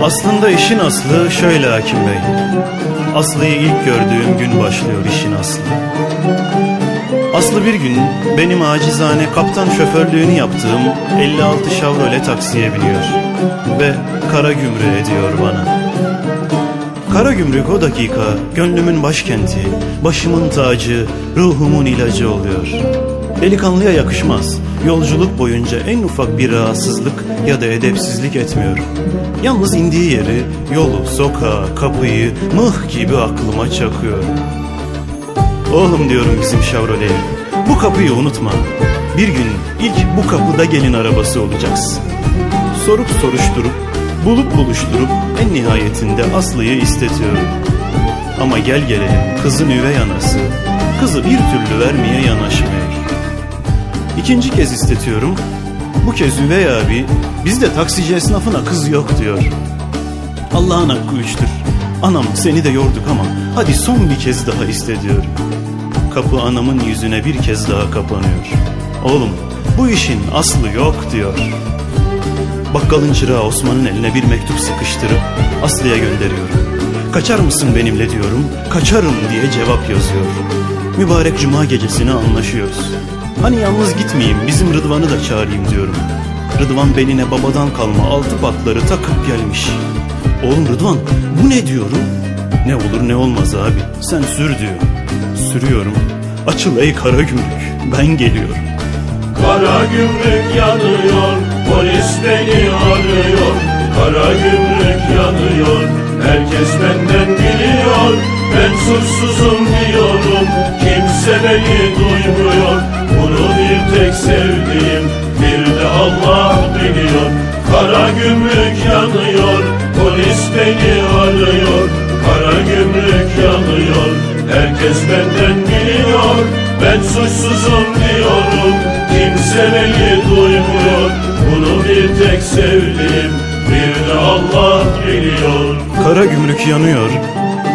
Aslında işin aslı şöyle hakim bey. Aslı'yı ilk gördüğüm gün başlıyor işin aslı. Aslı bir gün benim acizane kaptan şoförlüğünü yaptığım 56 Chevrolet taksiye biniyor ve kara gümrüğü ediyor bana. Kara gümrük o dakika gönlümün başkenti, başımın tacı, ruhumun ilacı oluyor. Delikanlıya yakışmaz. Yolculuk boyunca en ufak bir rahatsızlık ya da edepsizlik etmiyor. Yalnız indiği yeri, yolu, sokağı, kapıyı mıh gibi aklıma çakıyor. Oğlum diyorum bizim Chevrolet'e. Bu kapıyı unutma. Bir gün ilk bu kapıda gelin arabası olacaksın. Sorup soruşturup, bulup buluşturup en nihayetinde Aslı'yı istetiyorum. Ama gel gelelim kızın üvey anası kızı bir türlü vermeye yanaşmıyor. İkinci kez istetiyorum. Bu kez üvey abi bizde taksici esnafına kız yok diyor. Allah'ın hakkı üçtür. Anam seni de yorduk ama hadi son bir kez daha iste. Kapı anamın yüzüne bir kez daha kapanıyor. Oğlum bu işin aslı yok diyor. Bakkalın çırağı Osman'ın eline bir mektup sıkıştırıp Aslı'ya gönderiyorum. Kaçar mısın benimle diyorum. Kaçarım diye cevap yazıyor. Mübarek cuma gecesini anlaşıyoruz. Hani yalnız gitmeyeyim bizim Rıdvan'ı da çağırayım diyorum. Rıdvan beline babadan kalma altı patları takıp gelmiş. Oğlum Rıdvan bu ne diyorum? Ne olur ne olmaz abi sen sür diyor. Sürüyorum. Açıl ey kara gümrük ben geliyorum. Kara gümrük yanıyor, polis beni arıyor. Kara gümrük yanıyor, herkes benden biliyor. Ben suçsuzum diyorum, kimse beni duymuyor. Bunu bir tek sevdiğim, bir de Allah biliyor. Kara gümrük yanıyor, polis beni arıyor. Kara gümrük yanıyor, herkes benden biliyor. Ben suçsuzum diyorum, kimse beni duymuyor. Bunu bir tek sevdiğim, bir de Allah biliyor. Kara gümrük yanıyor.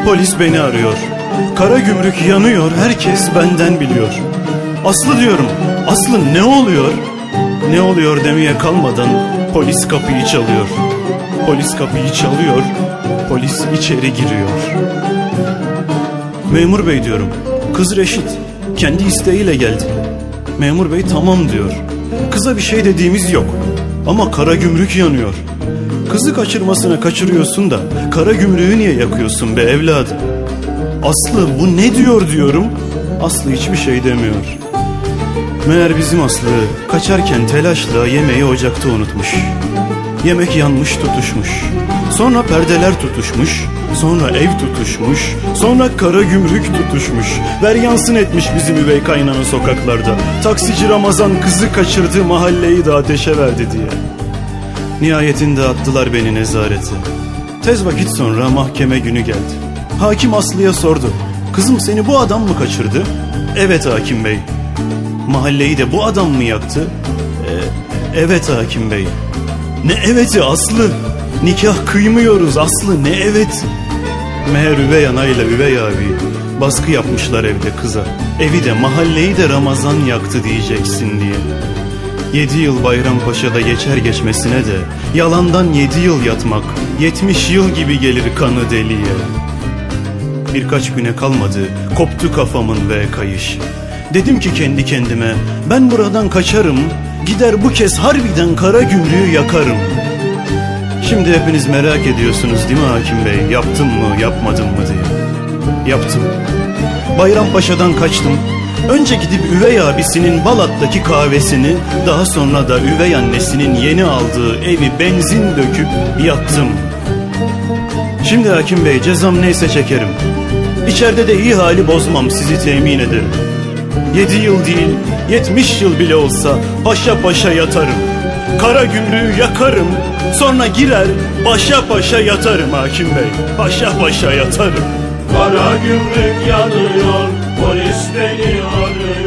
Polis beni arıyor. Kara gümrük yanıyor. Herkes benden biliyor. Aslı diyorum. Aslı ne oluyor? Ne oluyor demeye kalmadan polis kapıyı çalıyor. Polis kapıyı çalıyor. Polis içeri giriyor. Memur bey diyorum. Kız Reşit. Kendi isteğiyle geldi. Memur bey tamam diyor. Kıza bir şey dediğimiz yok. Ama kara gümrük yanıyor. Kızı kaçırmasına kaçırıyorsun da kara gümrüğü niye yakıyorsun be evladım? Aslı bu ne diyor diyorum. Aslı hiçbir şey demiyor. Meğer bizim Aslı kaçarken telaşla yemeği ocakta unutmuş. Yemek yanmış tutuşmuş. Sonra perdeler tutuşmuş. Sonra ev tutuşmuş. Sonra kara gümrük tutuşmuş. Veryansın etmiş bizim üvey kaynanı sokaklarda. Taksici Ramazan kızı kaçırdığı mahalleyi de ateşe verdi diye. Nihayetinde attılar beni nezarete. Tez vakit sonra mahkeme günü geldi. Hakim Aslı'ya sordu. Kızım seni bu adam mı kaçırdı? Evet hakim bey. Mahalleyi de bu adam mı yaktı? "E, evet hakim bey. Ne eveti Aslı? Nikah kıymıyoruz Aslı ne evet? Meğer üvey anayla üvey abi baskı yapmışlar evde kıza. Evi de mahalleyi de Ramazan yaktı diyeceksin diye. Yedi yıl Bayrampaşa'da geçer geçmesine de yalandan yedi yıl yatmak yetmiş yıl gibi gelir kanı deliye. Birkaç güne kalmadı koptu kafamın ve kayış. Dedim ki kendi kendime ben buradan kaçarım gider bu kez harbiden kara gümrüğü yakarım. Şimdi hepiniz merak ediyorsunuz değil mi hakim bey yaptım mı yapmadım mı diye. Yaptım. Bayrampaşa'dan kaçtım. Önce gidip üvey abisinin Balat'taki kahvesini, daha sonra da üvey annesinin yeni aldığı evi benzin döküp yaktım. Şimdi hakim bey cezam neyse çekerim. İçeride de iyi hali bozmam sizi temin ederim. Yedi yıl değil, yetmiş yıl bile olsa paşa paşa yatarım. Kara gümrüğü yakarım, sonra girer paşa paşa yatarım hakim bey. Paşa paşa yatarım. Kara gümrük yanıyor, Polis beni arıyor.